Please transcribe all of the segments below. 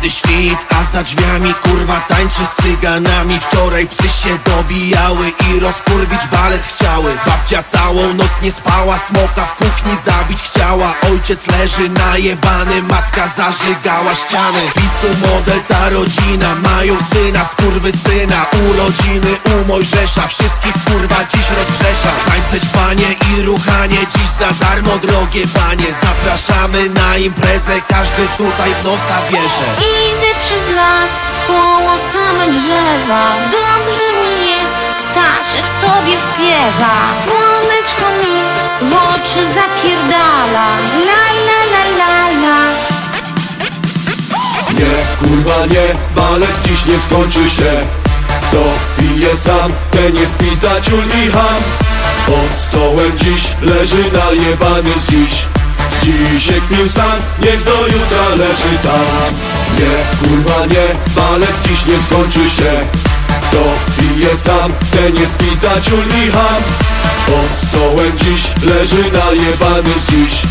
blady świt A za drzwiami kurwa tańczy z cyganami. Wczoraj psy się dobijały i rozkurwić balet chciały. Babcia całą noc nie spała, smoka w kuchni zabić chciała. Ojciec leży najebany, matka zażygała ściany. Pisu model ta rodzina, mają syna, skurwy syna. Urodziny u Mojżesza, wszystkich kurwa dziś rozgrzesza. Tańce panie i ruchanie, dziś za darmo drogie panie. Zapraszamy na imprezę, każdy tutaj w nosa bierze las, w koło same drzewa. Dobrze mi jest, ptaszek sobie śpiewa Słoneczko mi w oczy zapierdala. La la la la la. Nie, kurwa nie, balet dziś nie skończy się. Kto pije sam, ten jest pizda ciul i ham. Pod stołem dziś leży najebany dziś Dzisiek pił sam, niech do jutra leży tam. Nie, kurwa nie, balet dziś nie skończy się. Kto pije sam, ten jest pizda ciul ham. Pod stołem dziś leży najebany dziś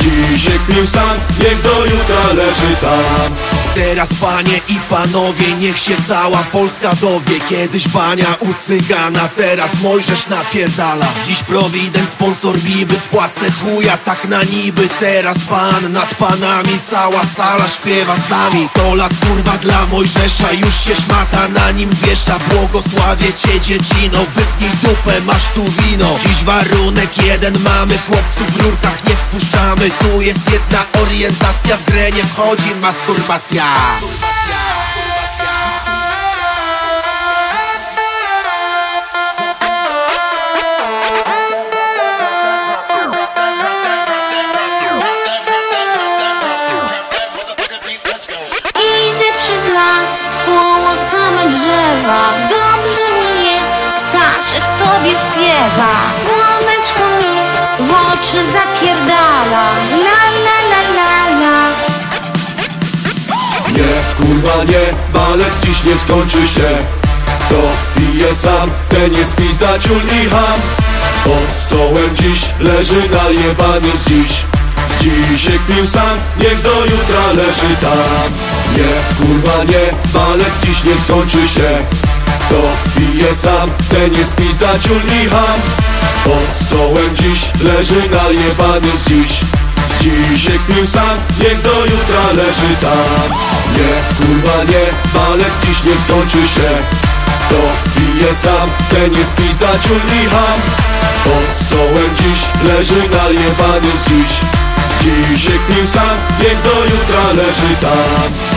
Dzisiek pił sam, niech do jutra leży tam. Teraz panie i panowie, niech się cała Polska dowie. Kiedyś bania u cygana, teraz Mojżesz napierdala. Dziś prowident, sponsor Biby, spłacę chuja tak na niby. Teraz pan nad panami, cała sala śpiewa z nami. Sto lat kurwa dla Mojżesza, już się szmata na nim wiesza. Błogosławię cię dziecino, wypnij dupę, masz tu wino. Dziś warunek jeden mamy, chłopców w rurkach nie wpuszczamy Tu jest jedna orientacja, w grę nie wchodzi masturbacja. Idę przez las, w koło same drzewa. Dobrze mi jest, ptaszek sobie śpiewa kurwa nie, balet dziś nie skończy się. Kto pije sam, ten jest pizda ciul i ham. Pod stołem dziś leży najebany z dziś. Dzisiek pił sam, niech do jutra leży tam. Nie, kurwa nie, balet dziś nie skończy się. Kto pije sam, ten jest pizda ciul i ham. Pod stołem dziś leży najebany z dziś Dzisiek pił sam, niech do jutra leży tam. Nie, kurwa nie, balet dziś nie skończy się. Kto pije sam, ten jest pizda ciul i ham. Pod stołem dziś leży najebany dziś. Dzisiek pił sam, niech do jutra leży tam